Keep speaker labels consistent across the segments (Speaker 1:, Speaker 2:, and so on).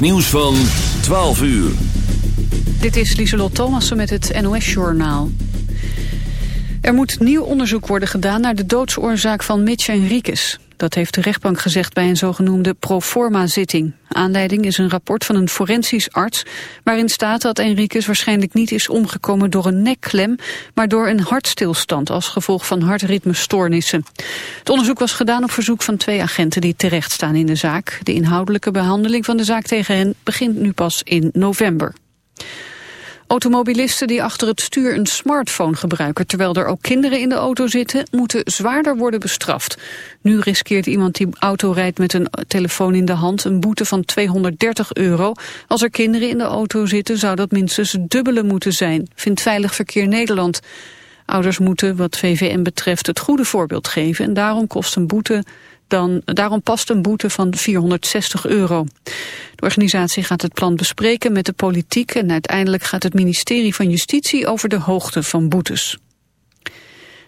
Speaker 1: Nieuws van 12 uur.
Speaker 2: Dit is Lieselot Thomassen met het NOS-journaal. Er moet nieuw onderzoek worden gedaan naar de doodsoorzaak van Mitch Henriques. Dat heeft de rechtbank gezegd bij een zogenoemde proforma-zitting. Aanleiding is een rapport van een forensisch arts... waarin staat dat Enriquez waarschijnlijk niet is omgekomen door een nekklem... maar door een hartstilstand als gevolg van hartritmestoornissen. Het onderzoek was gedaan op verzoek van twee agenten die terecht staan in de zaak. De inhoudelijke behandeling van de zaak tegen hen begint nu pas in november. Automobilisten die achter het stuur een smartphone gebruiken... terwijl er ook kinderen in de auto zitten, moeten zwaarder worden bestraft. Nu riskeert iemand die auto rijdt met een telefoon in de hand... een boete van 230 euro. Als er kinderen in de auto zitten, zou dat minstens dubbele moeten zijn... vindt Veilig Verkeer Nederland. Ouders moeten, wat VVM betreft, het goede voorbeeld geven... en daarom kost een boete dan, daarom past een boete van 460 euro. De organisatie gaat het plan bespreken met de politiek... en uiteindelijk gaat het ministerie van Justitie over de hoogte van boetes.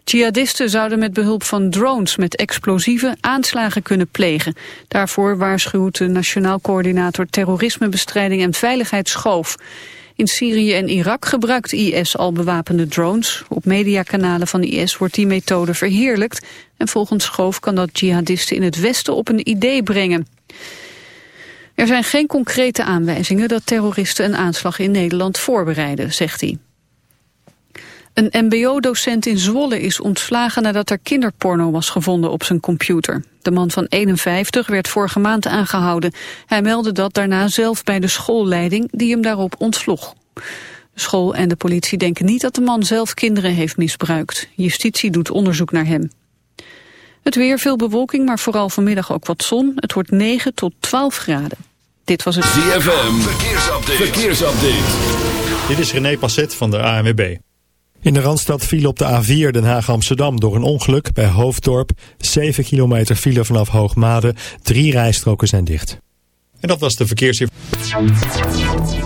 Speaker 2: Jihadisten zouden met behulp van drones met explosieven aanslagen kunnen plegen. Daarvoor waarschuwt de Nationaal Coördinator Terrorismebestrijding en Veiligheid Schoof. In Syrië en Irak gebruikt IS al bewapende drones. Op mediakanalen van IS wordt die methode verheerlijkt. En volgens Schoof kan dat jihadisten in het Westen op een idee brengen. Er zijn geen concrete aanwijzingen dat terroristen een aanslag in Nederland voorbereiden, zegt hij. Een mbo-docent in Zwolle is ontslagen nadat er kinderporno was gevonden op zijn computer. De man van 51 werd vorige maand aangehouden. Hij meldde dat daarna zelf bij de schoolleiding die hem daarop ontsloeg. De school en de politie denken niet dat de man zelf kinderen heeft misbruikt. Justitie doet onderzoek naar hem. Het weer, veel bewolking, maar vooral vanmiddag ook wat zon. Het wordt 9 tot 12 graden. Dit was het
Speaker 1: ZFM, verkeersupdate. verkeersupdate.
Speaker 3: Dit is René Passet van de ANWB. In de Randstad viel op de A4 Den Haag-Amsterdam door een ongeluk bij Hoofddorp. 7 kilometer file vanaf Hoogmade. Drie rijstroken zijn dicht. En dat was de verkeersinformatie.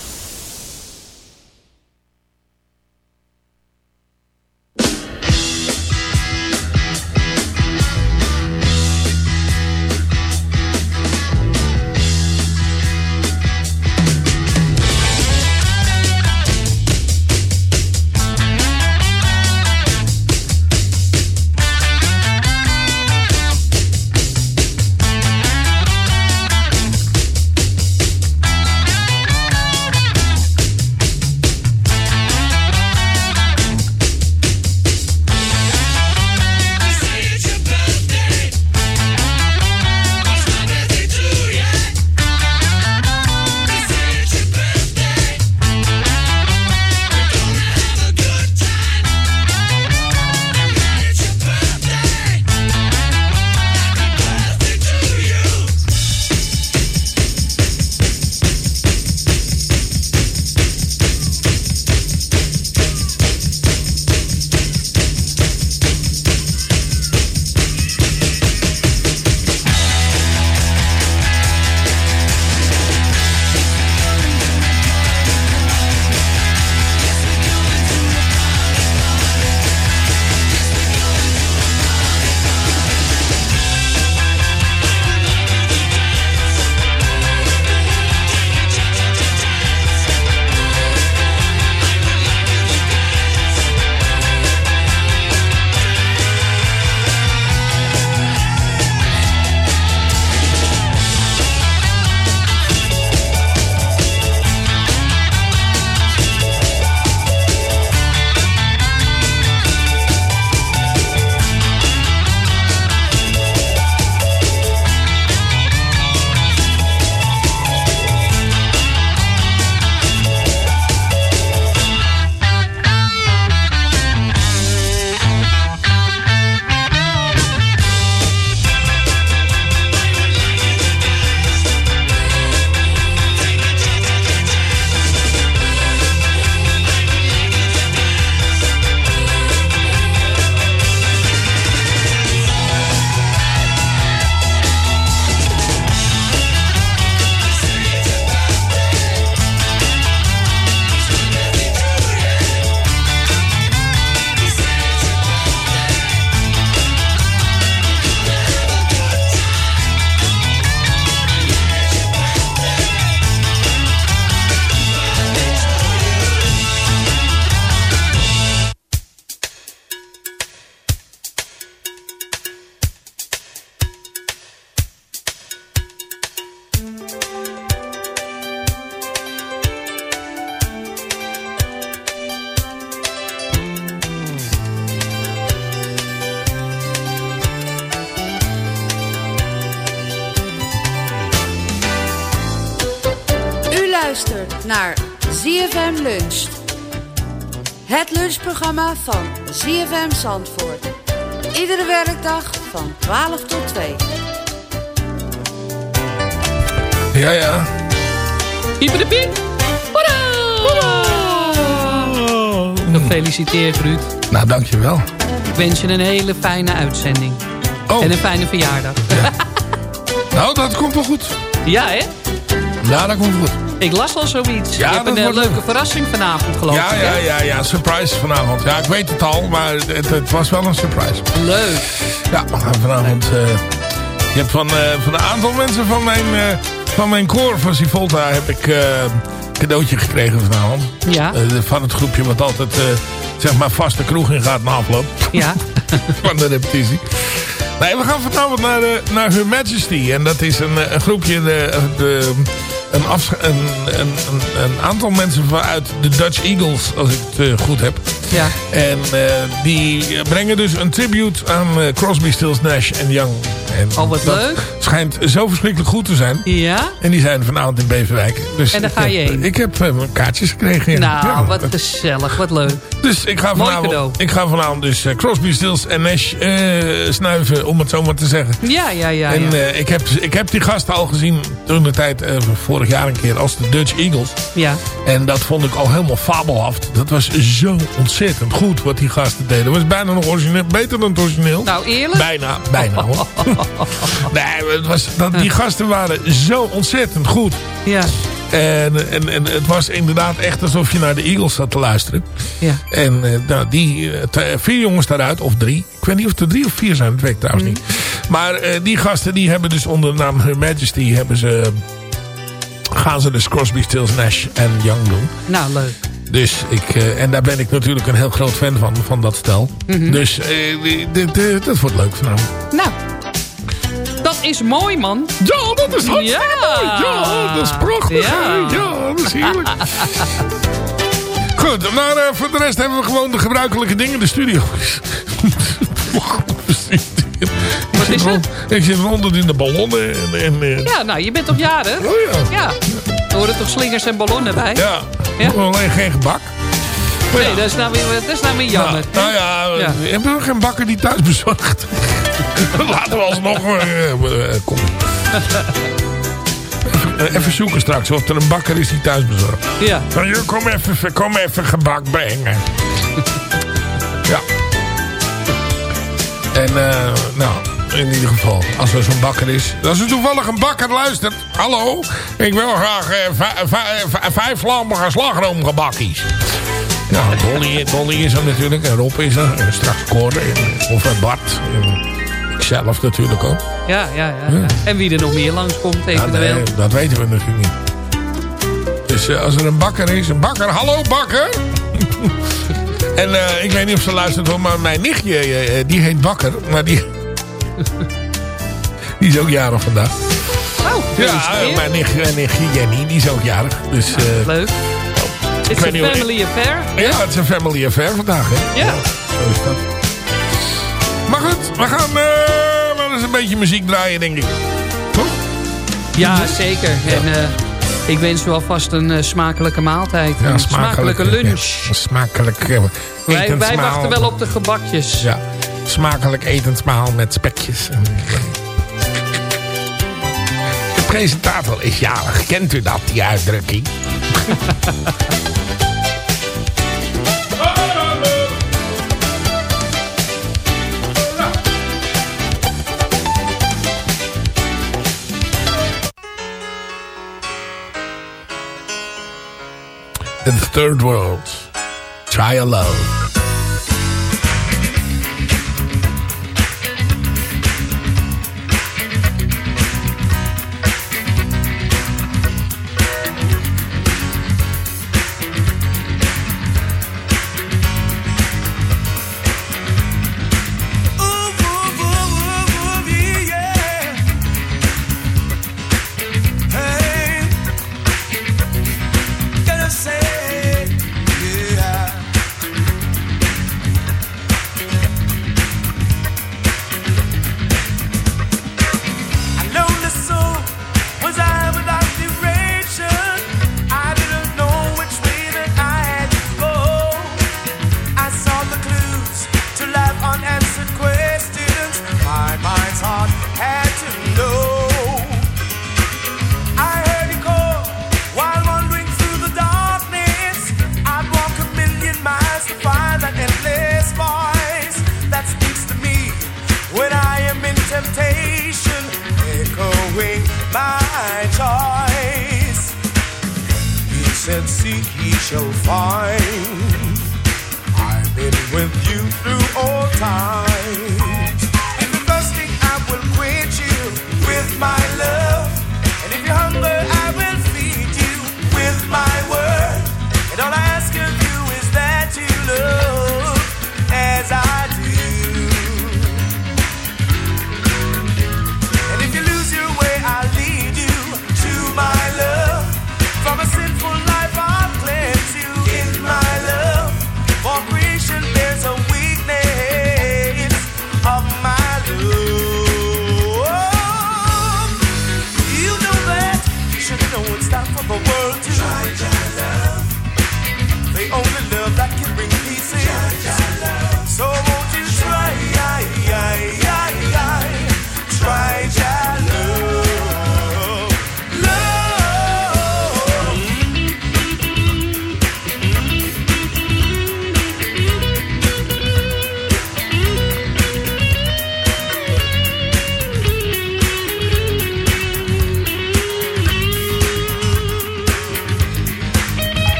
Speaker 4: ZFM Zandvoort. Iedere werkdag van 12 tot 2.
Speaker 5: Ja, ja.
Speaker 6: Pieper de piep. Gefeliciteerd Ruud.
Speaker 5: Nou, dankjewel.
Speaker 6: Ik wens je een hele fijne uitzending.
Speaker 5: Oh.
Speaker 6: En een fijne verjaardag.
Speaker 5: Nou, dat komt wel goed.
Speaker 6: Ja, hè?
Speaker 5: Ja, dat komt goed.
Speaker 6: Ik las al zoiets.
Speaker 5: Ja,
Speaker 6: je hebt een eh, leuke
Speaker 5: leuk.
Speaker 6: verrassing vanavond geloof
Speaker 5: Ja,
Speaker 6: ik.
Speaker 5: ja, ja, ja. Surprise vanavond. Ja, ik weet het al, maar het, het was wel een surprise.
Speaker 6: Leuk.
Speaker 5: Ja, we gaan vanavond... eh, je hebt van, eh, van een aantal mensen van mijn, eh, van mijn koor van Sivolta heb ik een cadeautje gekregen vanavond.
Speaker 6: Ja.
Speaker 5: Van het groepje wat altijd, zeg maar, vaste kroeg in gaat na afloop.
Speaker 6: Ja.
Speaker 5: van de repetitie. Nee, we gaan vanavond naar, naar Her Majesty. En dat is een, een groepje, de, de, een, een, een, een aantal mensen vanuit de Dutch Eagles, als ik het eh, goed heb.
Speaker 6: Ja.
Speaker 5: En eh, die brengen dus een tribute aan eh, Crosby, Stills, Nash en Young. En
Speaker 6: Oh, wat leuk.
Speaker 5: schijnt zo verschrikkelijk goed te zijn.
Speaker 6: Ja?
Speaker 5: En die zijn vanavond in Beverwijk. Dus
Speaker 6: En daar ga
Speaker 5: heb-
Speaker 6: je heen?
Speaker 5: Ik heb eh, kaartjes gekregen. ja.
Speaker 6: Nou,
Speaker 5: Ja,
Speaker 6: wat
Speaker 5: dat-
Speaker 6: gezellig. Wat leuk.
Speaker 5: dus ik ga vanavond, ik ga vanavond dus eh, Crosby, Stills en Nash eh, snuiven, om het zo maar te zeggen.
Speaker 6: Ja, ja, ja.
Speaker 5: en
Speaker 6: ja.
Speaker 5: ik, heb, ik heb die gasten al gezien toen de tijd, vorig jaar een keer, als de Dutch Eagles.
Speaker 6: ja.
Speaker 5: En dat vond ik al helemaal fabelhaft. Dat was zo ontzettend goed wat die gasten deden. Was bijna nog origineel, beter dan het origineel.
Speaker 6: Nou, eerlijk?
Speaker 5: Bijna, bijna hoor. nee, het was, dat, die gasten waren zo ontzettend goed.
Speaker 6: Ja.
Speaker 5: En, en, en het was inderdaad echt alsof je naar de Eagles zat te luisteren.
Speaker 6: Ja.
Speaker 5: En eh, nou, die eh, vier jongens daaruit, of drie. Ik weet niet of er drie of vier zijn, dat weet ik trouwens
Speaker 6: Mm.
Speaker 5: niet. Maar eh, die gasten die hebben dus onder de naam Her Majesty... Hebben ze, gaan ze dus Crosby, Stills, Nash en Young doen.
Speaker 6: Nou, leuk.
Speaker 5: Dus ik, en daar ben ik natuurlijk een heel groot fan van, van dat stel.
Speaker 6: Mhm.
Speaker 5: Dus dat wordt leuk vanavond.
Speaker 6: Nou. Dat is mooi, man.
Speaker 5: Ja, dat is hartstikke
Speaker 6: Ja.
Speaker 5: mooi. Ja, dat is prachtig.
Speaker 6: Ja.
Speaker 5: dat is heerlijk. Goed, maar eh, voor de rest hebben we gewoon de gebruikelijke dingen. De studio.
Speaker 6: Wat is het?
Speaker 5: Ik zit rond in de ballonnen. En, en, eh,
Speaker 6: Ja, nou, je bent toch jarig?
Speaker 5: Oh ja.
Speaker 6: Ja. Er horen toch slingers en ballonnen bij?
Speaker 5: Ja,
Speaker 6: Ja.
Speaker 5: alleen geen gebak. Maar
Speaker 6: Nee,
Speaker 5: ja.
Speaker 6: dat is nou weer, dat is nou weer jammer.
Speaker 5: Nou, nou ja,
Speaker 6: Ja.
Speaker 5: hebben we geen bakker die thuis bezorgt. Laten we alsnog... eh, eh, kom. Even, even zoeken straks of er een bakker is die thuis bezorgt.
Speaker 6: Ja.
Speaker 5: Nou, kom even, kom even gebak brengen. ja. En eh, nou, in ieder geval, als er zo'n bakker is. Als er toevallig een bakker luistert. Hallo, ik wil graag vij- vijf lampige slagroomgebakkies. Nou, Dolly, Dolly is er natuurlijk. En Rob is er. En straks Cor. En, of Bart. En ikzelf natuurlijk ook.
Speaker 6: Ja, ja, ja, ja. En wie er nog meer langskomt
Speaker 5: Ja,
Speaker 6: eventueel.
Speaker 5: nee, dat weten we natuurlijk niet. Dus eh, als er een bakker is, een bakker, hallo bakker! en eh, ik weet niet of ze luistert hoor, maar mijn nichtje, eh, die heet Bakker, maar die... die is ook jarig vandaag.
Speaker 6: Oh,
Speaker 5: Ja, mijn nichtje, nichtje Jenny, die is ook jarig. Dus
Speaker 6: Leuk.
Speaker 5: Weet
Speaker 6: a
Speaker 5: niet hoe-
Speaker 6: family affair.
Speaker 5: ja, het is een family affair vandaag, hè?
Speaker 6: Ja.
Speaker 5: Zo is dat. Maar goed, we gaan wel eens een beetje muziek draaien, denk ik. Toch?
Speaker 6: Ja, zeker. En eh, ik wens u alvast een eh, smakelijke maaltijd.
Speaker 5: Ja,
Speaker 6: een
Speaker 5: smakelijk,
Speaker 6: smakelijke lunch.
Speaker 5: ja, een smakelijk eh,
Speaker 6: Wij, wachten wel op de gebakjes.
Speaker 5: Ja, smakelijk etensmaal met spekjes. De presentator is jarig. Kent u dat, die uitdrukking? The third world. Try a love.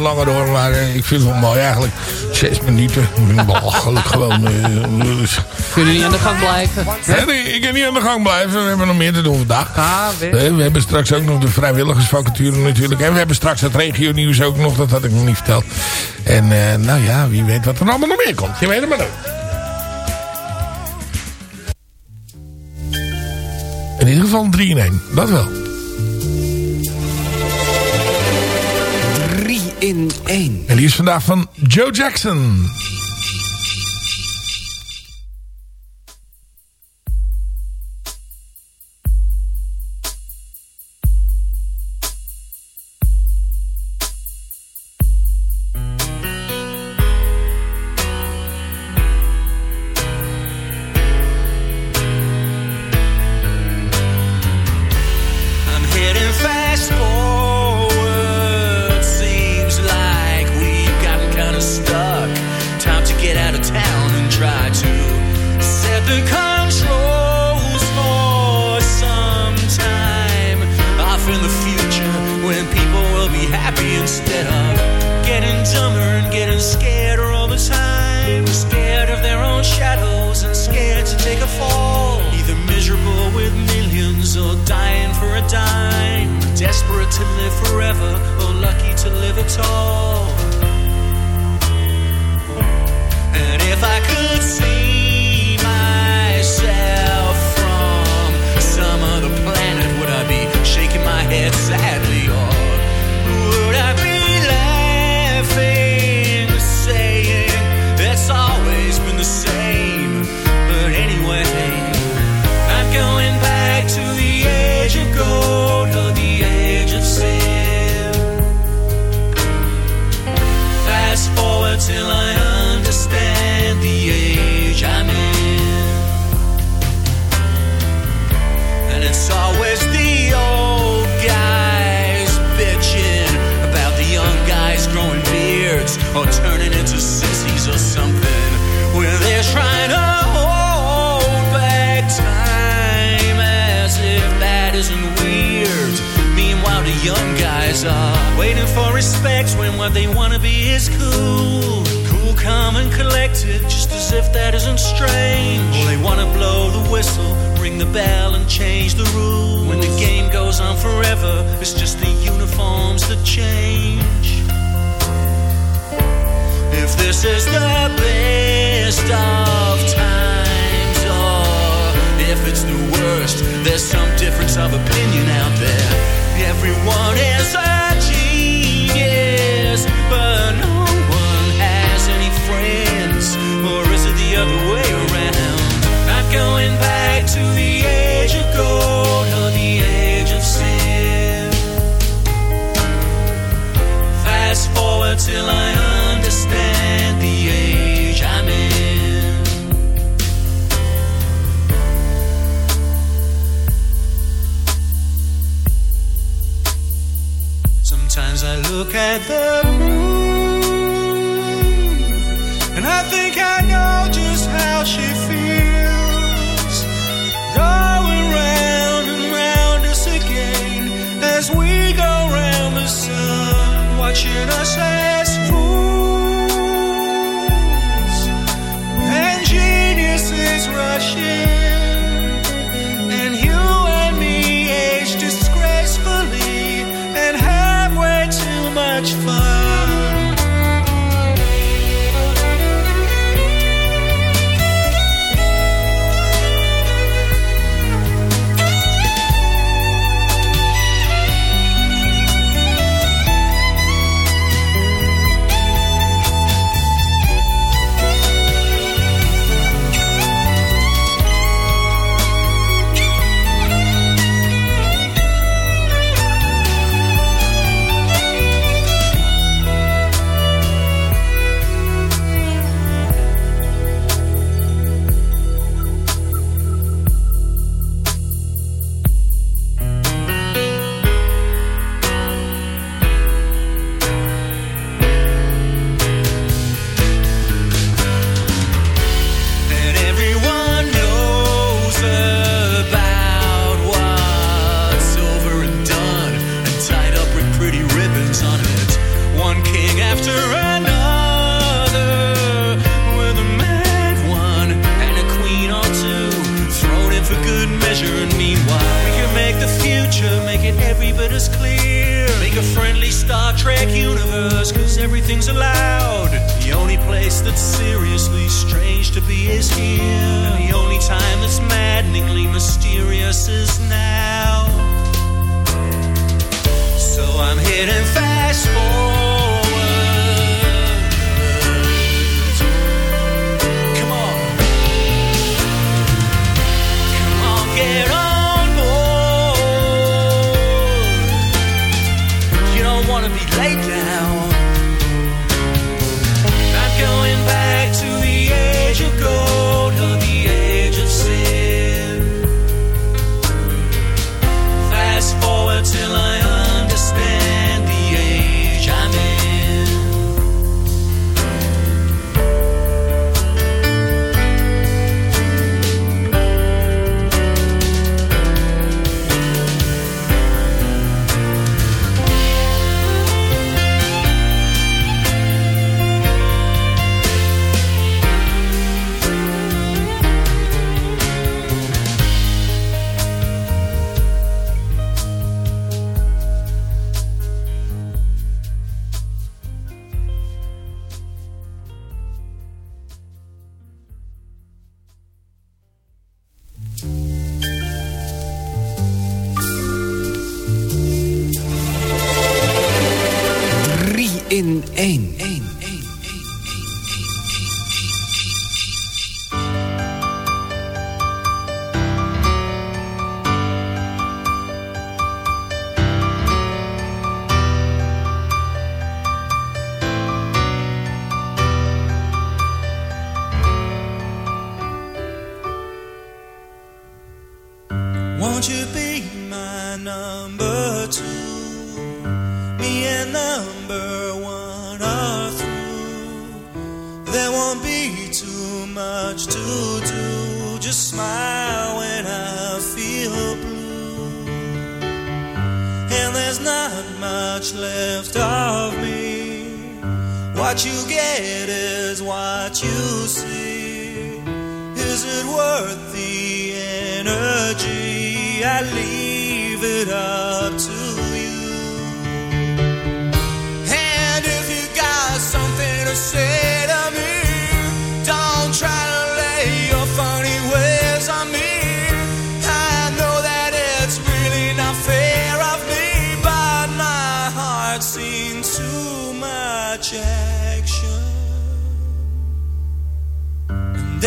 Speaker 5: langer door, maar ik vind het wel mooi eigenlijk. Zes minuten, belachelijk gewoon. Eh, dus.
Speaker 6: Kunnen niet aan de gang blijven?
Speaker 5: Nee, ik kan niet aan de gang blijven. We hebben nog meer te doen vandaag.
Speaker 6: Ah,
Speaker 5: eh, we, hebben straks ook nog de vrijwilligersvacature natuurlijk. En we hebben straks het regionieuws ook nog, dat had ik nog niet verteld. En eh, nou ja, wie weet wat er allemaal nog meer komt. Je weet het maar nooit. In ieder geval 3-1. Dat wel.
Speaker 7: in 1.
Speaker 5: En die is vandaag van Joe Jackson.
Speaker 8: Or turning into sissies or something. When they're trying to hold back time as if that isn't weird. Meanwhile, the young guys are waiting for respect when what they want to be is cool. Cool, calm, and collected, just as if that isn't strange. Well, they want to blow the whistle, ring the bell, and change the rules. When the game goes on forever, it's just the uniforms that change. If this is the best of times, or if it's the worst, there's some difference of opinion out there. Everyone is a genius, but no one has any friends. Or is it the other way around? Not going back to the age of gold or the age of sin. Fast forward till I look at the moon and I think I know just how she feels. Going round and round us again as we go round the sun, watching us as fools and geniuses rushing.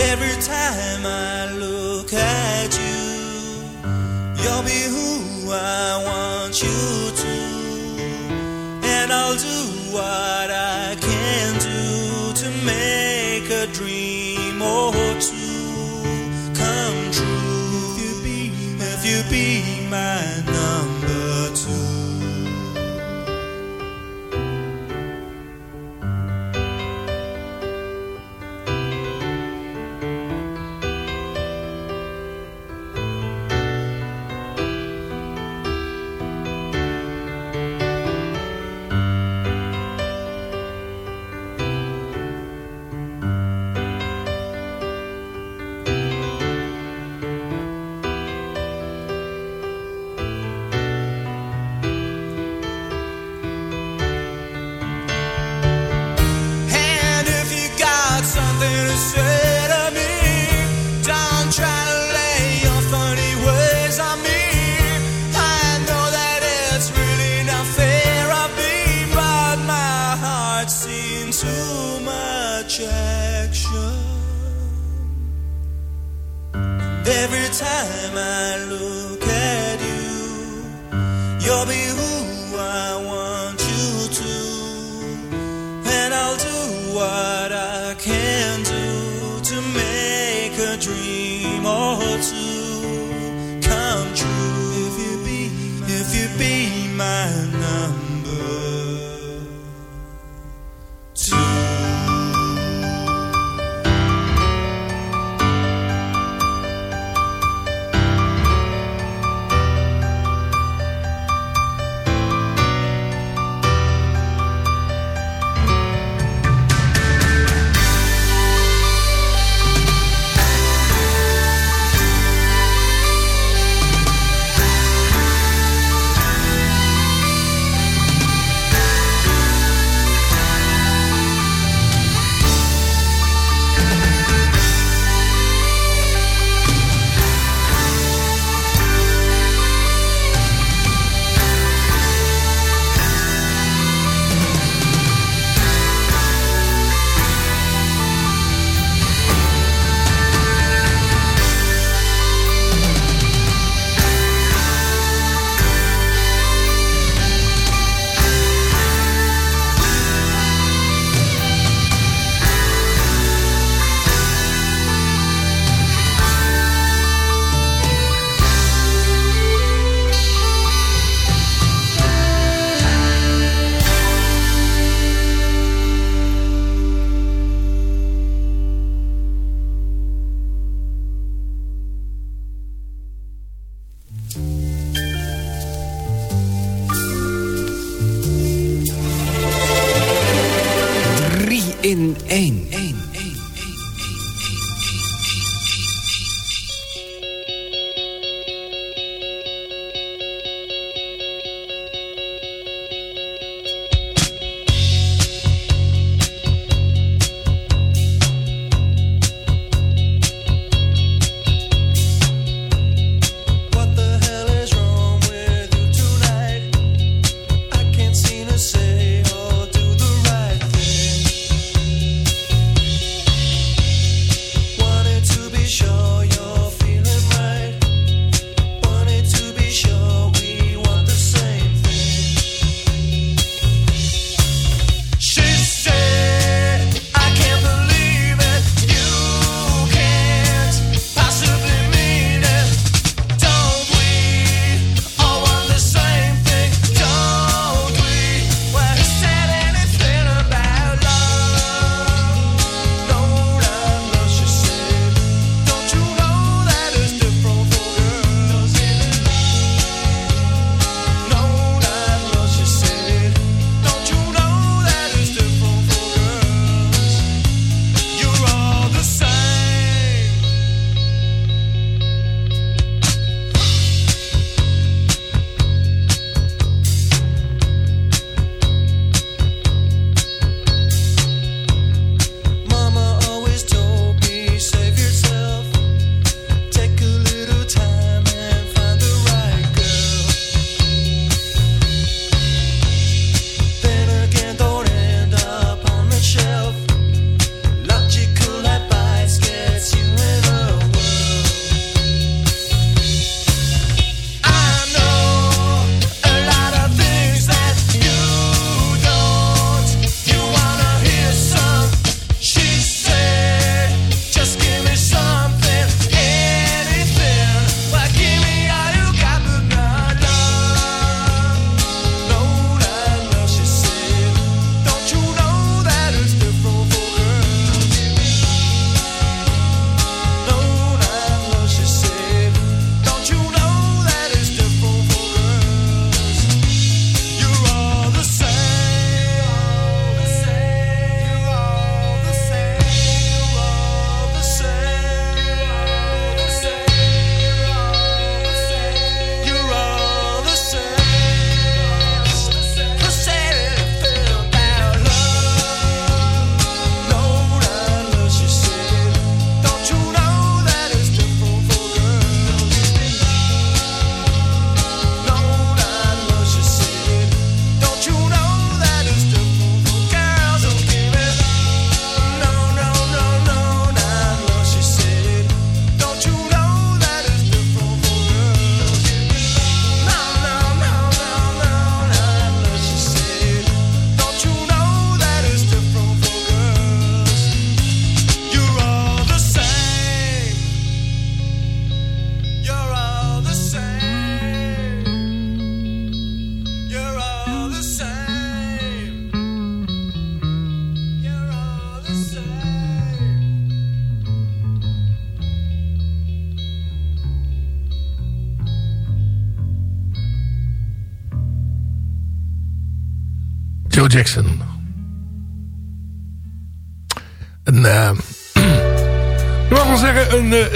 Speaker 8: every time I look at you, you'll be who I want you to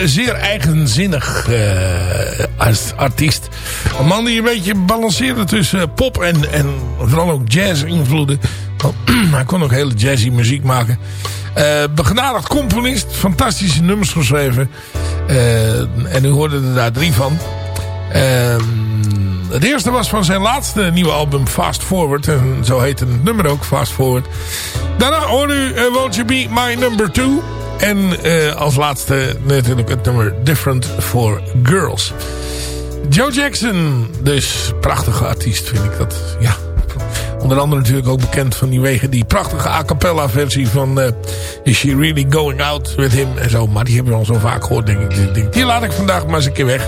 Speaker 5: zeer eigenzinnig eh, artiest. Een man die een beetje balanceerde tussen pop en, en vooral ook jazz invloeden. Want Hij kon ook hele jazzy muziek maken. Eh begenadigd componist, fantastische nummers geschreven. Eh, en u hoorde er daar drie van. Ehm, het eerste was van zijn laatste nieuwe album Fast Forward. En zo heet het nummer ook, Fast Forward. Daarna hoorde u eh, Won't You Be My Number Two. En eh, als laatste natuurlijk het nummer Different for Girls. Joe Jackson, dus prachtige artiest vind ik dat. Ja, onder andere natuurlijk ook bekend van die wegen die prachtige a cappella versie van uh, Is She Really Going Out With Him en zo. Maar die hebben we al zo vaak gehoord denk ik. Denk, Die laat ik vandaag maar eens een keer weg.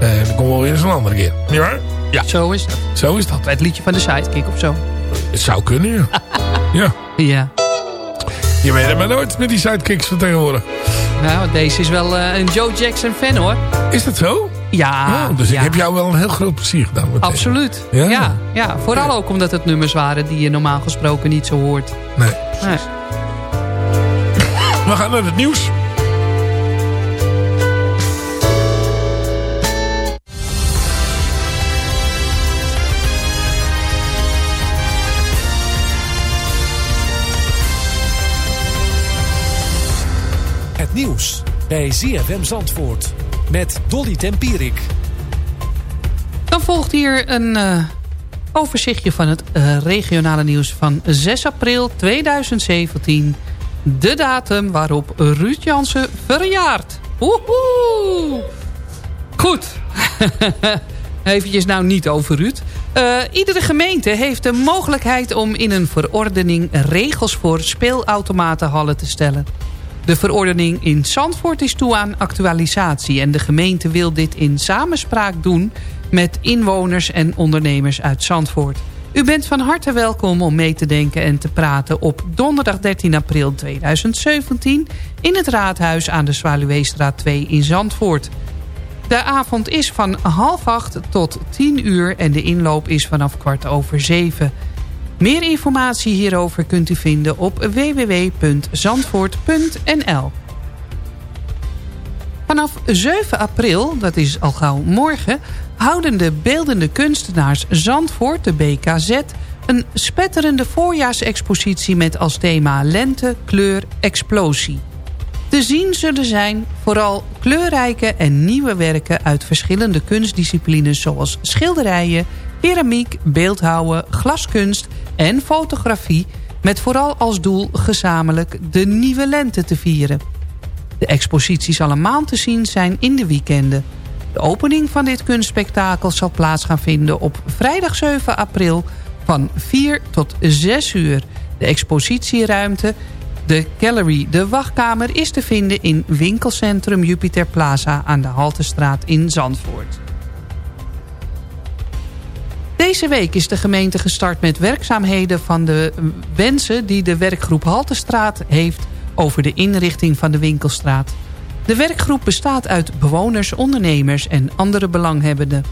Speaker 5: En dan komen we weer eens een andere keer. Ja? Ja.
Speaker 6: Zo is dat.
Speaker 5: Zo is dat.
Speaker 6: Bij het liedje van de sidekick of zo.
Speaker 5: Het zou kunnen, ja. ja.
Speaker 6: Ja.
Speaker 5: Je weet het maar nooit met die sidekicks van tegenwoordig.
Speaker 6: Nou, deze is wel eh, een Joe Jackson fan hoor.
Speaker 5: Is dat zo?
Speaker 6: Ja.
Speaker 5: Oh, dus
Speaker 6: ja.
Speaker 5: ik heb jou wel een heel groot plezier gedaan. Met
Speaker 6: Absoluut.
Speaker 5: Ja?
Speaker 6: Ja. Ja, ja. Vooral ook omdat het nummers waren die je normaal gesproken niet zo hoort.
Speaker 5: Nee.
Speaker 6: Nee.
Speaker 5: We gaan naar het nieuws.
Speaker 7: Nieuws bij ZFM Zandvoort met Dolly Tempierik.
Speaker 6: Dan volgt hier een eh, overzichtje van het eh, regionale nieuws van 6 april 2017. De datum waarop Ruud Jansen verjaart. Woehoe! Goed. Eventjes nou niet over Ruud. Eh, iedere gemeente heeft de mogelijkheid om in een verordening regels voor speelautomatenhallen te stellen. De verordening in Zandvoort is toe aan actualisatie... en de gemeente wil dit in samenspraak doen met inwoners en ondernemers uit Zandvoort. U bent van harte welkom om mee te denken en te praten op donderdag 13 april 2017... in het Raadhuis aan de Zwaluweestraat 2 in Zandvoort. De avond is van half acht tot tien uur en de inloop is vanaf kwart over zeven... Meer informatie hierover kunt u vinden op www.zandvoort.nl. Vanaf 7 april, dat is al gauw morgen... houden de beeldende kunstenaars Zandvoort, de BKZ... een spetterende voorjaarsexpositie met als thema lente, kleur, explosie. Te zien zullen zijn vooral kleurrijke en nieuwe werken... uit verschillende kunstdisciplines zoals schilderijen, keramiek, beeldhouwen, glaskunst en fotografie... met vooral als doel gezamenlijk de nieuwe lente te vieren. De expositie zal een maand te zien zijn in de weekenden. De opening van dit kunstspektakel zal plaats gaan vinden op vrijdag 7 april... van 4 tot 6 uur. De expositieruimte, de gallery, de wachtkamer... is te vinden in winkelcentrum Jupiter Plaza aan de Haltestraat in Zandvoort. Deze week is de gemeente gestart met werkzaamheden van de wensen... die de werkgroep Haltestraat heeft over de inrichting van de winkelstraat. De werkgroep bestaat uit bewoners, ondernemers en andere belanghebbenden.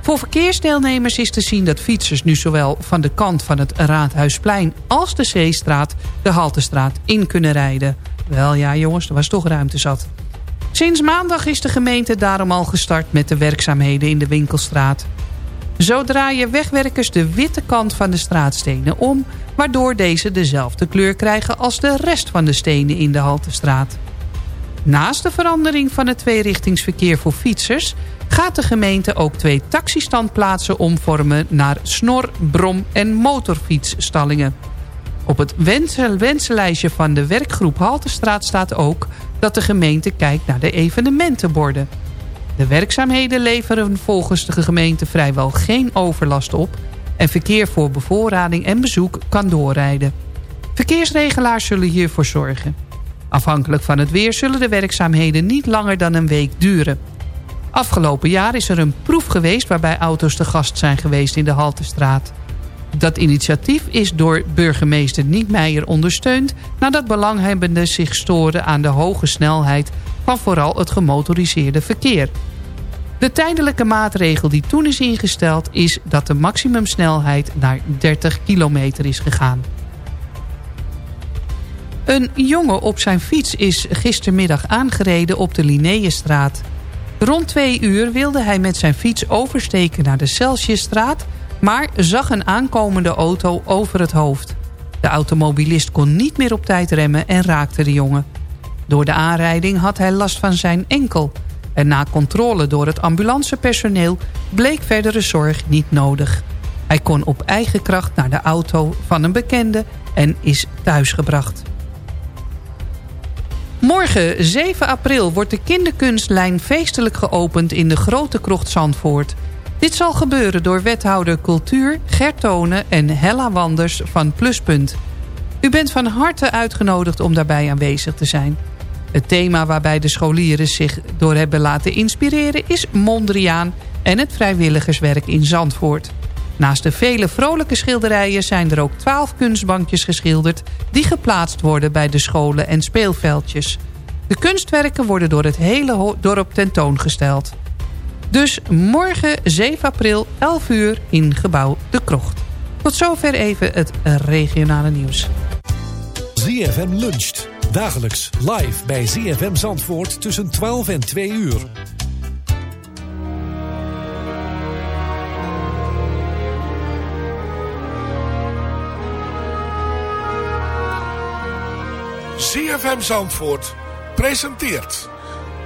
Speaker 6: Voor verkeersdeelnemers is te zien dat fietsers nu zowel van de kant van het Raadhuisplein... als de Zeestraat de Haltestraat in kunnen rijden. Wel ja jongens, er was toch ruimte zat. Sinds maandag is de gemeente daarom al gestart met de werkzaamheden in de winkelstraat. Zo draaien wegwerkers de witte kant van de straatstenen om... waardoor deze dezelfde kleur krijgen als de rest van de stenen in de Haltestraat. Naast de verandering van het tweerichtingsverkeer voor fietsers... gaat de gemeente ook twee taxistandplaatsen omvormen... naar snor-, brom- en motorfietsstallingen. Op het wensenlijstje van de werkgroep Haltestraat staat ook... dat de gemeente kijkt naar de evenementenborden... De werkzaamheden leveren volgens de gemeente vrijwel geen overlast op... en verkeer voor bevoorrading en bezoek kan doorrijden. Verkeersregelaars zullen hiervoor zorgen. Afhankelijk van het weer zullen de werkzaamheden niet langer dan een week duren. Afgelopen jaar is er een proef geweest waarbij auto's te gast zijn geweest in de Haltestraat. Dat initiatief is door burgemeester Niekmeijer ondersteund... nadat belanghebbenden zich storen aan de hoge snelheid... van vooral het gemotoriseerde verkeer. De tijdelijke maatregel die toen is ingesteld... is dat de maximumsnelheid naar 30 kilometer is gegaan. Een jongen op zijn fiets is gistermiddag aangereden op de Linnaeusstraat. Rond twee uur wilde hij met zijn fiets oversteken naar de Celsiusstraat... maar zag een aankomende auto over het hoofd. De automobilist kon niet meer op tijd remmen en raakte de jongen. Door de aanrijding had hij last van zijn enkel... en na controle door het ambulancepersoneel bleek verdere zorg niet nodig. Hij kon op eigen kracht naar de auto van een bekende en is thuisgebracht. Morgen, 7 april, wordt de kinderkunstlijn feestelijk geopend in de Grote Krocht Zandvoort. Dit zal gebeuren door wethouder Cultuur, Gert Tonen en Hella Wanders van Pluspunt. U bent van harte uitgenodigd om daarbij aanwezig te zijn. Het thema waarbij de scholieren zich door hebben laten inspireren... is Mondriaan en het vrijwilligerswerk in Zandvoort. Naast de vele vrolijke schilderijen zijn er ook twaalf kunstbankjes geschilderd... die geplaatst worden bij de scholen en speelveldjes. De kunstwerken worden door het hele dorp tentoongesteld. Dus morgen 7 april 11 uur in gebouw De Krocht. Tot zover even het regionale nieuws.
Speaker 7: ZFM luncht. Dagelijks live bij ZFM Zandvoort tussen 12 en 2 uur.
Speaker 5: ZFM Zandvoort presenteert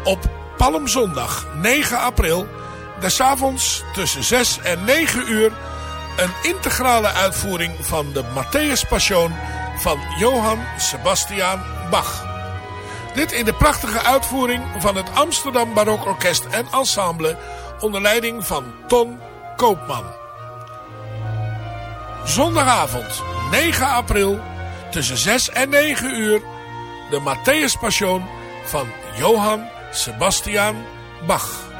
Speaker 5: op Palmzondag 9 april... des avonds tussen 6 en 9 uur... een integrale uitvoering van de Matthäus Passion van Johann Sebastian Bach. Dit in de prachtige uitvoering van het Amsterdam Barokorkest en Ensemble... onder leiding van Ton Koopman. Zondagavond 9 april tussen 6 en 9 uur de Matthäus Passion van Johann Sebastian Bach.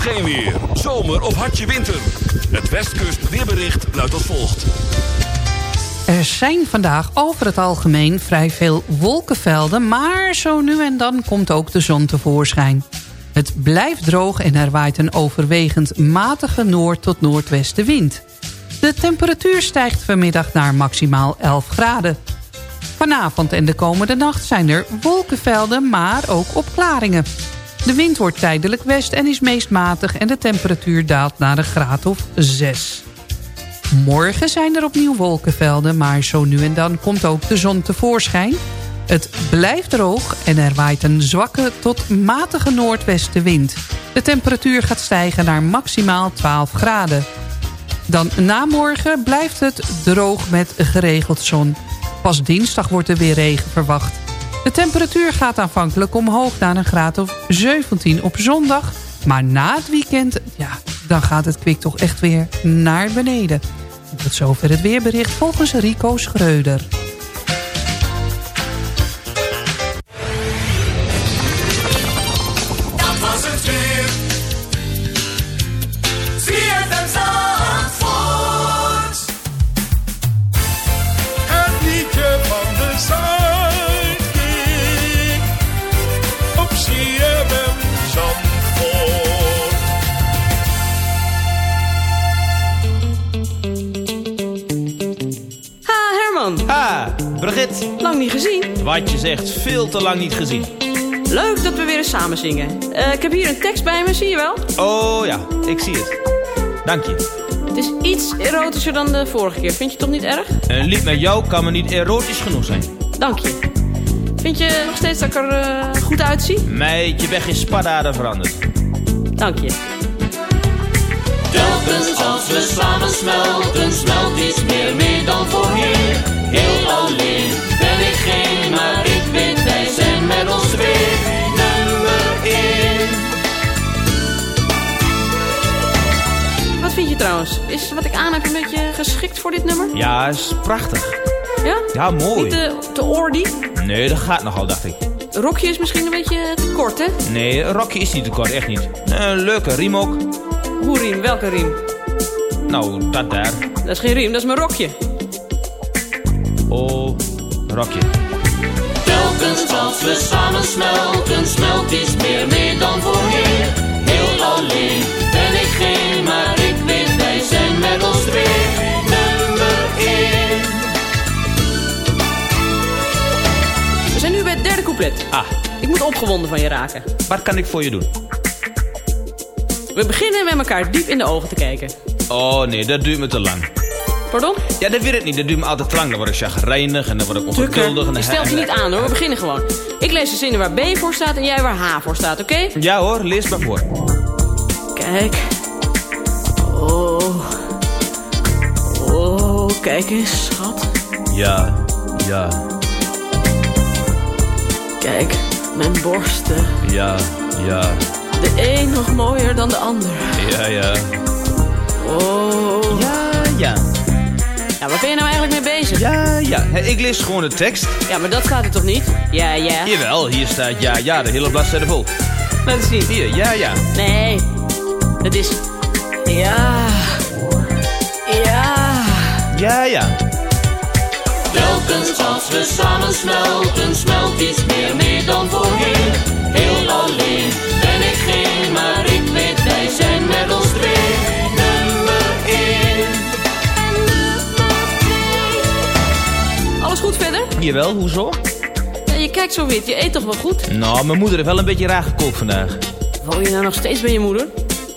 Speaker 1: Geen weer, zomer of hartje winter. Het Westkust weerbericht luidt als volgt.
Speaker 6: Er zijn vandaag over het algemeen vrij veel wolkenvelden... maar zo nu en dan komt ook de zon tevoorschijn. Het blijft droog en er waait een overwegend matige noord- tot noordwestenwind. De temperatuur stijgt vanmiddag naar maximaal 11 graden. Vanavond en de komende nacht zijn er wolkenvelden, maar ook opklaringen. De wind wordt tijdelijk west en is meest matig... en de temperatuur daalt naar een graad of 6. Morgen zijn er opnieuw wolkenvelden, maar zo nu en dan komt ook de zon tevoorschijn. Het blijft droog en er waait een zwakke tot matige noordwestenwind. De temperatuur gaat stijgen naar maximaal 12 graden. Dan na morgen blijft het droog met geregeld zon. Pas dinsdag wordt er weer regen verwacht. De temperatuur gaat aanvankelijk omhoog naar een graad of 17 op zondag. Maar na het weekend, ja, dan gaat het kwik toch echt weer naar beneden. Tot zover het weerbericht volgens Rico Schreuder.
Speaker 9: Je zegt, veel te lang niet gezien.
Speaker 10: Leuk dat we weer eens samen zingen. Eh, ik heb hier een tekst bij me, zie je wel?
Speaker 9: Oh ja, ik zie het. Dank je.
Speaker 10: Het is iets erotischer dan de vorige keer. Vind je toch niet erg?
Speaker 9: Een lied met jou kan me niet erotisch genoeg zijn.
Speaker 10: Dank je. Vind je nog steeds dat ik er eh, goed uitzie?
Speaker 9: Meid, je bent geen spadaden veranderd.
Speaker 10: Dank je.
Speaker 8: Als we samen smelten, smelt iets meer mee dan voorheen. Heel alleen ben ik geen, maar ik weet wij zijn met ons twee nummer één.
Speaker 10: Wat vind je trouwens? Is wat ik aan heb een beetje geschikt voor dit nummer?
Speaker 9: Ja, is prachtig.
Speaker 10: Ja?
Speaker 9: Ja, mooi.
Speaker 10: Niet te, te oordie?
Speaker 9: Nee, dat gaat nogal, dacht ik.
Speaker 10: Rokje is misschien een beetje te kort, hè?
Speaker 9: Nee, Rocky is niet te kort, echt niet. Een leuke riem ook.
Speaker 10: Hoe riem? Welke riem?
Speaker 9: Nou, dat daar.
Speaker 10: Dat is geen riem, dat is mijn rokje.
Speaker 9: Oh, rokje.
Speaker 11: Telkens als we samen smelten, smelt iets meer mee dan voorheen. Heel alleen ben ik geen, maar ik weet wij zijn met ons twee nummer één.
Speaker 10: We zijn nu bij het derde couplet.
Speaker 9: Ah,
Speaker 10: Ik moet opgewonden van je raken.
Speaker 9: wat kan ik voor je doen?
Speaker 10: We beginnen met elkaar diep in de ogen te kijken.
Speaker 9: Oh nee, dat duurt me te lang.
Speaker 10: Pardon?
Speaker 9: Ja, dat weet ik niet. Dat duurt me altijd te lang. Dan word ik chagrijnig en dan word ik ongeduldig. en
Speaker 10: stelt je niet aan hoor, we beginnen gewoon. Ik lees de zinnen waar B voor staat en jij waar H voor staat, oké?
Speaker 9: Ja hoor, lees maar voor.
Speaker 10: Kijk. Oh. Oh, kijk eens, schat.
Speaker 9: Ja, ja,
Speaker 10: Kijk, mijn borsten.
Speaker 9: ja, ja,
Speaker 10: De een nog mooier dan de ander.
Speaker 9: ja, ja.
Speaker 10: Oh.
Speaker 9: Ja, ja.
Speaker 10: Ja, waar ben je nou eigenlijk mee bezig?
Speaker 9: Ja, ja. Hé, Ik lees gewoon de tekst.
Speaker 10: Ja, maar dat staat er toch niet? Ja, ja.
Speaker 9: Jawel, hier staat ja, ja, de hele bladzijde vol.
Speaker 10: Laat eens zien.
Speaker 9: Hier, ja, ja.
Speaker 10: Nee. Het is... Ja. Ja.
Speaker 9: Ja, ja.
Speaker 11: Telkens als we samen smelten, smelt iets meer mee dan voorheen. Heel alleen
Speaker 10: goed verder?
Speaker 9: Jawel, hoezo?
Speaker 10: Ja, je kijkt zo wit, je eet toch wel goed?
Speaker 9: Nou, mijn moeder heeft wel een beetje raar gekookt vandaag.
Speaker 10: Woon je nou nog steeds bij je moeder?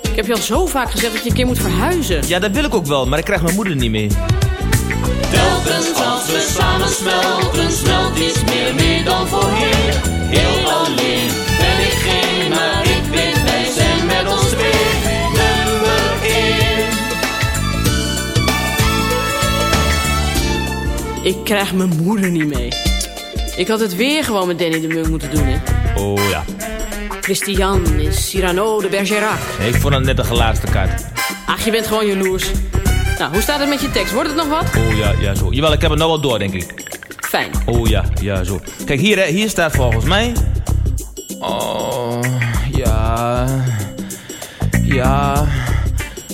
Speaker 10: Ik heb je al zo vaak gezegd dat je een keer moet verhuizen.
Speaker 9: Ja, dat wil ik ook wel, maar ik krijg mijn moeder niet mee.
Speaker 11: Telkens als we samen smelten, smelt iets meer mee dan voorheen. Heel alleen ben ik geen, maar Ik
Speaker 10: krijg mijn moeder niet mee. Ik had het weer gewoon met Danny de Munk moeten doen, hè.
Speaker 9: Oh ja.
Speaker 10: Christian is Cyrano de Bergerac.
Speaker 9: Ik vond het net een gelaatste kaart.
Speaker 10: Ach, je bent gewoon jaloers. Nou, hoe staat het met je tekst? Wordt het nog wat?
Speaker 9: Oh ja, ja, zo. Jawel, ik heb het nou wel door, denk ik.
Speaker 10: Fijn.
Speaker 9: Oh ja, ja, zo. Kijk, hier, hè, hier staat volgens mij... Oh, ja... Ja...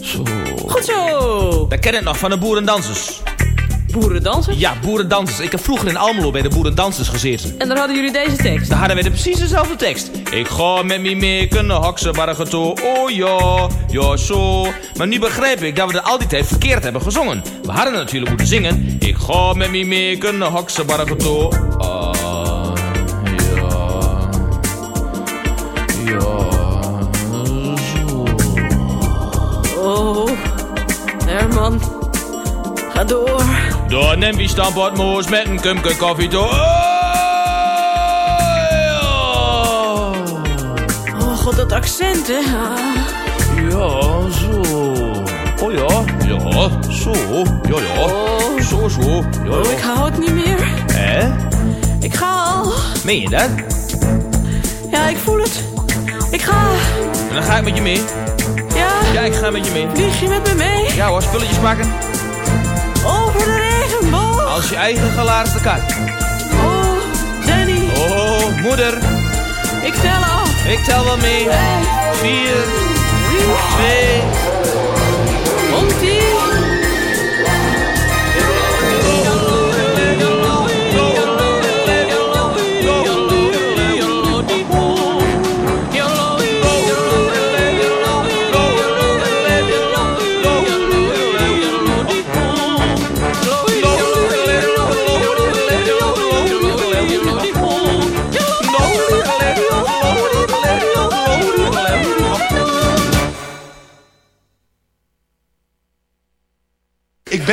Speaker 9: Zo...
Speaker 10: Goed zo!
Speaker 9: Dat ken ik nog van de boerendansers.
Speaker 10: Boerendansers?
Speaker 9: Ja, boerendansers. Ik heb vroeger in Almelo bij de boerendansers gezeten.
Speaker 10: En dan hadden jullie deze tekst.
Speaker 9: Daar hadden wij de precies dezelfde tekst. Ik ga met me mee kunnen hoksenbargen toe. Oh ja, ja zo. Maar nu begrijp ik dat we het al die tijd verkeerd hebben gezongen. We hadden natuurlijk moeten zingen. Ik ga met me mee kunnen hoksenbargen toe. Ah,
Speaker 10: door.
Speaker 9: Door neem wie stampot moes met een kumke koffie toe. Oh, ja.
Speaker 10: Oh, god, dat accent, hè.
Speaker 9: Ja, zo. Oh ja, ja, zo. Ja, ja.
Speaker 10: Oh.
Speaker 9: Zo, zo. Ja,
Speaker 10: Oh, ik hou het niet meer.
Speaker 9: Hè?
Speaker 10: Ik ga al.
Speaker 9: Meen je dat?
Speaker 10: Ja, ik voel het. Ik ga.
Speaker 9: En dan ga ik met je mee.
Speaker 10: Ja,
Speaker 9: Ja, ik ga met je mee.
Speaker 10: vlieg je met me mee?
Speaker 9: Ja hoor, spulletjes pakken.
Speaker 10: Over de.
Speaker 9: Als je eigen gelaarste kaart.
Speaker 10: Oh, Danny.
Speaker 9: Oh, moeder.
Speaker 10: Ik tel af.
Speaker 9: Ik tel wel mee. Vier, twee...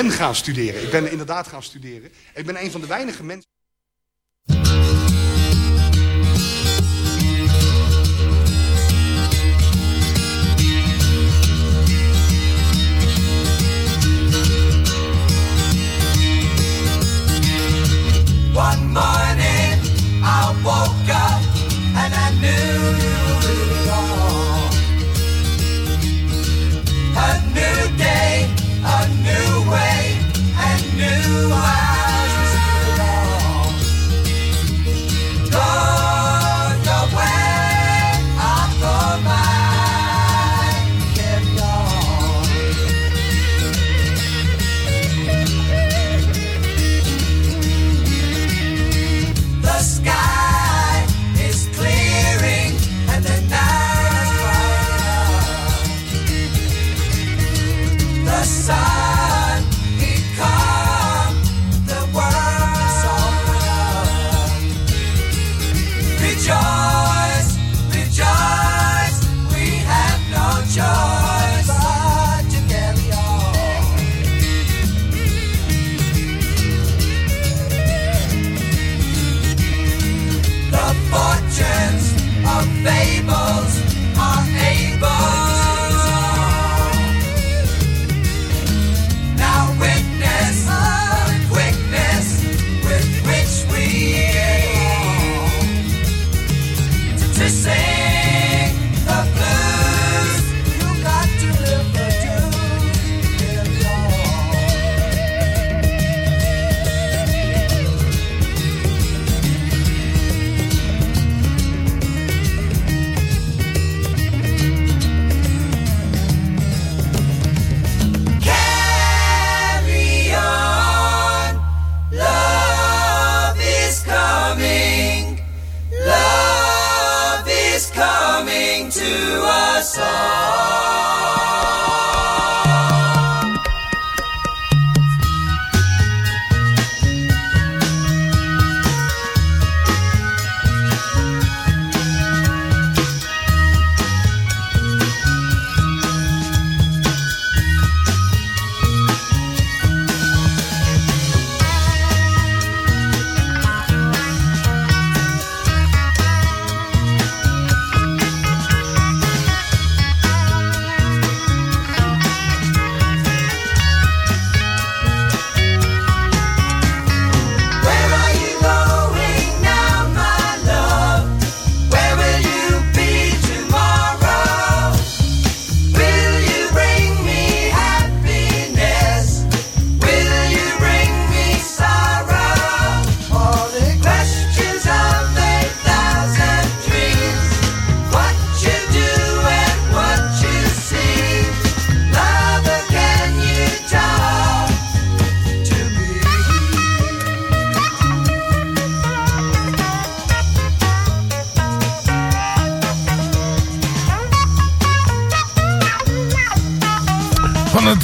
Speaker 12: ben gaan studeren. Ik ben inderdaad gaan studeren. Ik ben een van de weinige mensen.
Speaker 13: One morning I woke up and I knew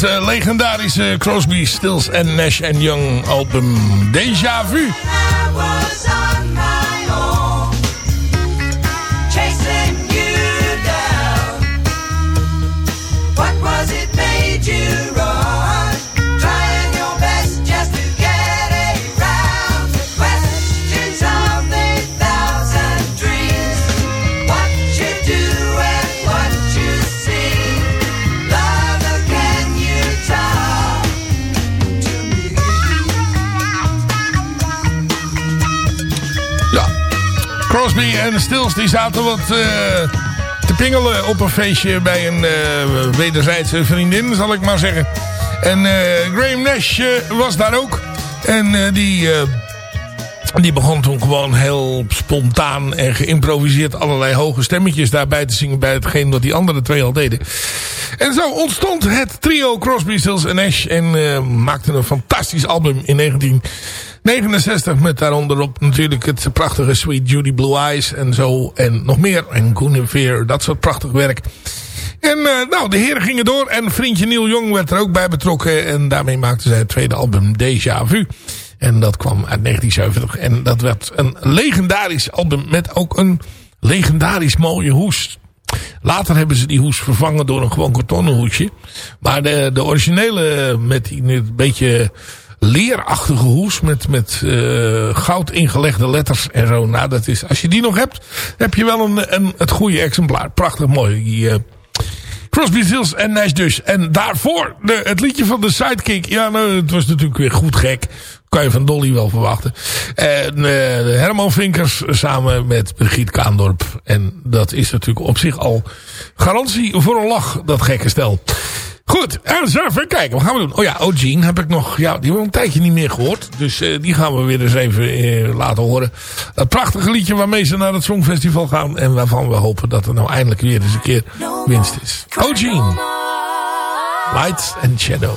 Speaker 5: eh, legendarische Crosby, Stills en Nash Young album Deja Vu. En Stills die zaten wat eh, te pingelen op een feestje bij een eh, wederzijdse vriendin, zal ik maar zeggen. En eh, Graham Nash was daar ook. En die, die begon toen gewoon heel spontaan en geïmproviseerd allerlei hoge stemmetjes daarbij te zingen bij hetgeen wat die andere twee al deden. En zo ontstond het trio Crosby, Stills en Nash en maakte een fantastisch album in 1969 met daaronderop natuurlijk het prachtige Sweet Judy Blue Eyes en zo en nog meer. En Guinevere, dat soort prachtig werk. En eh, nou, de heren gingen door en vriendje Neil Young werd er ook bij betrokken en daarmee maakten zij het tweede album Deja Vu. En dat kwam uit 1970 en dat werd een legendarisch album met ook een legendarisch mooie hoes. Later hebben ze die hoes vervangen door een gewoon kartonnen hoesje. Maar de, de originele met die een beetje leerachtige hoes met, met eh, goud ingelegde letters en zo. Nou, dat is, als je die nog hebt, heb je wel een, een, het goede exemplaar. Prachtig mooi. Die, eh, Crosby, Stills en Nash dus. En daarvoor de, het liedje van de Sidekick. Ja, nou, het was natuurlijk weer goed gek. Kan je van Dolly wel verwachten. En uh, Herman Vinkers samen met Brigitte Kaandorp. En dat is natuurlijk op zich al garantie voor een lach, dat gekke stel. Goed, en eens even kijken. Wat gaan we doen? Oh ja, O'Gene heb ik nog... Ja, die hebben we een tijdje niet meer gehoord. Dus uh, die gaan we weer eens even uh, laten horen. Dat prachtige liedje waarmee ze naar het Songfestival gaan. En waarvan we hopen dat er nou eindelijk weer eens een keer winst is. O'Gene. Light and Shadow.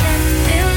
Speaker 14: We're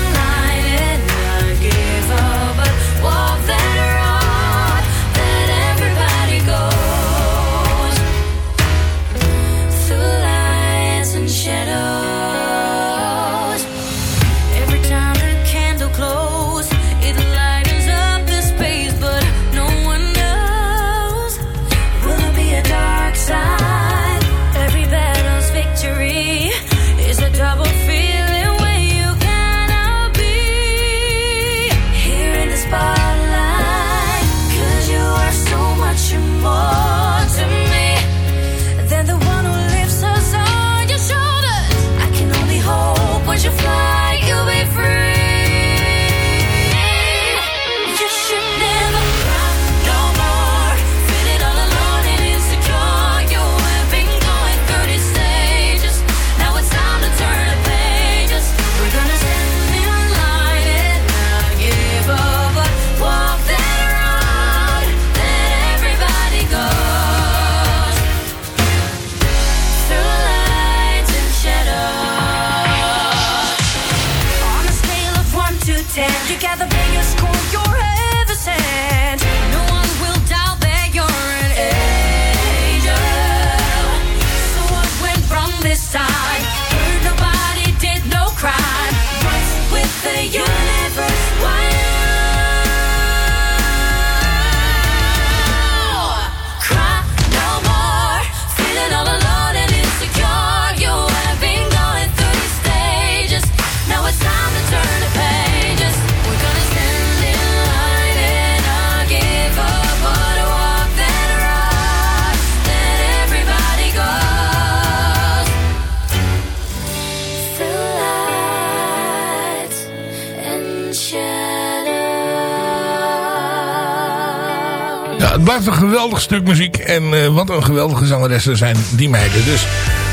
Speaker 13: blijft een geweldig stuk muziek. En eh, wat een geweldige zangeressen zijn die meiden. Dus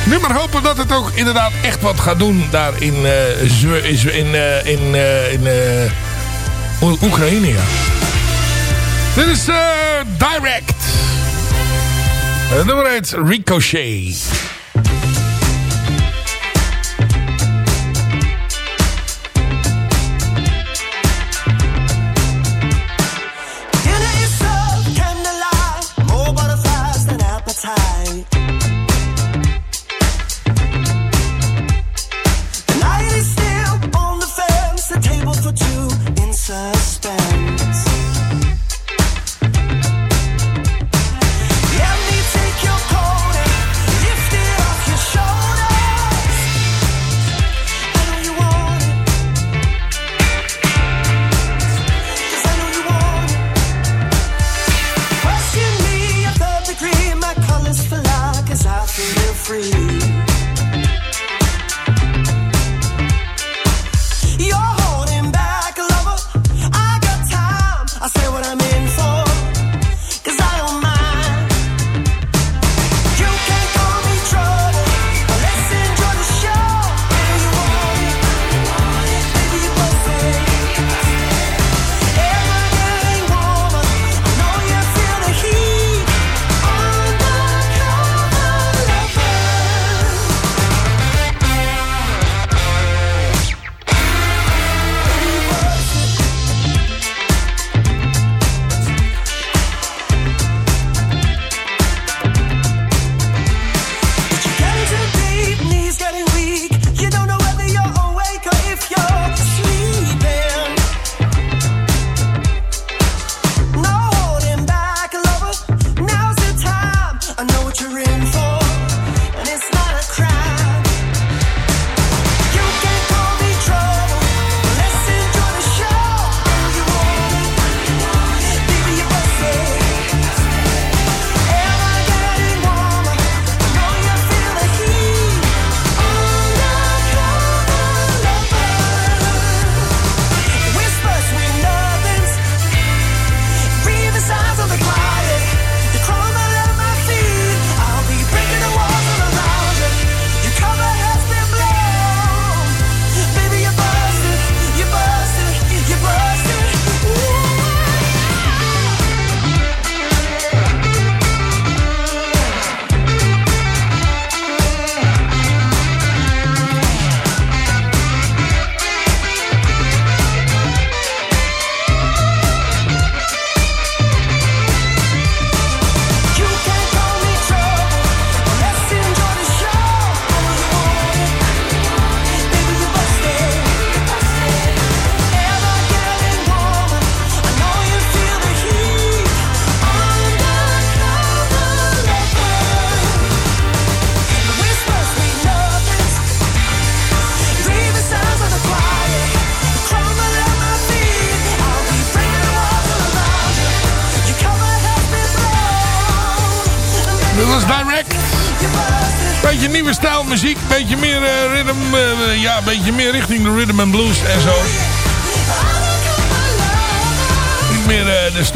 Speaker 13: nu maar hopen dat het ook inderdaad echt wat gaat doen daar in, eh, in, in, eh, eh, eh, Oekraïne. Dit is eh, Direct. Uh, nummer 1, Ricochet.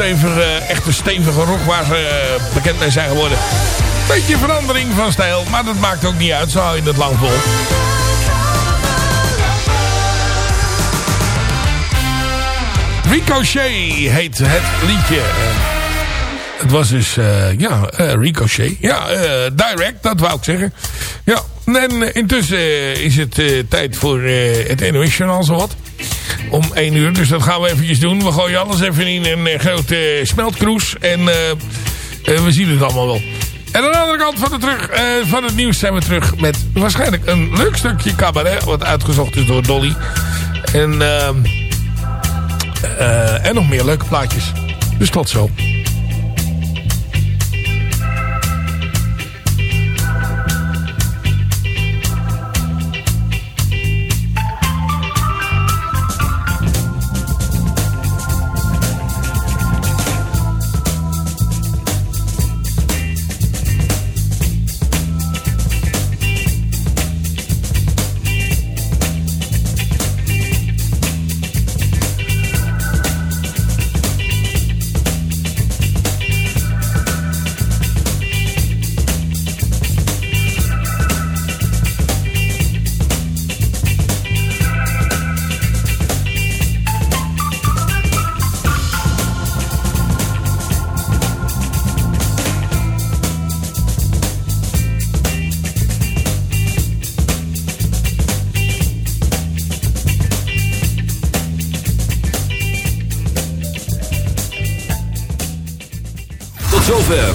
Speaker 13: Stevige, echte stevige rock waar ze eh, bekend mee zijn geworden. Beetje verandering van stijl. Maar dat maakt ook niet uit. Zo hou je het lang vol. Ricochet heet het liedje. En Het was dus, eh, ja, eh, Ricochet. Ja, eh, direct, dat wou ik zeggen. Ja, en eh, intussen eh, is het eh, tijd voor eh, het NOS-journaal zo wat. Om 1 uur, dus dat gaan we eventjes doen. We gooien alles even in een eh, grote smeltkroes. En eh, eh, we zien het allemaal wel. En aan de andere kant van, de terug, van het nieuws zijn we terug met waarschijnlijk een leuk stukje cabaret. Wat uitgezocht is door Dolly. En, ehm, eh, en nog meer leuke plaatjes. Dus tot zo.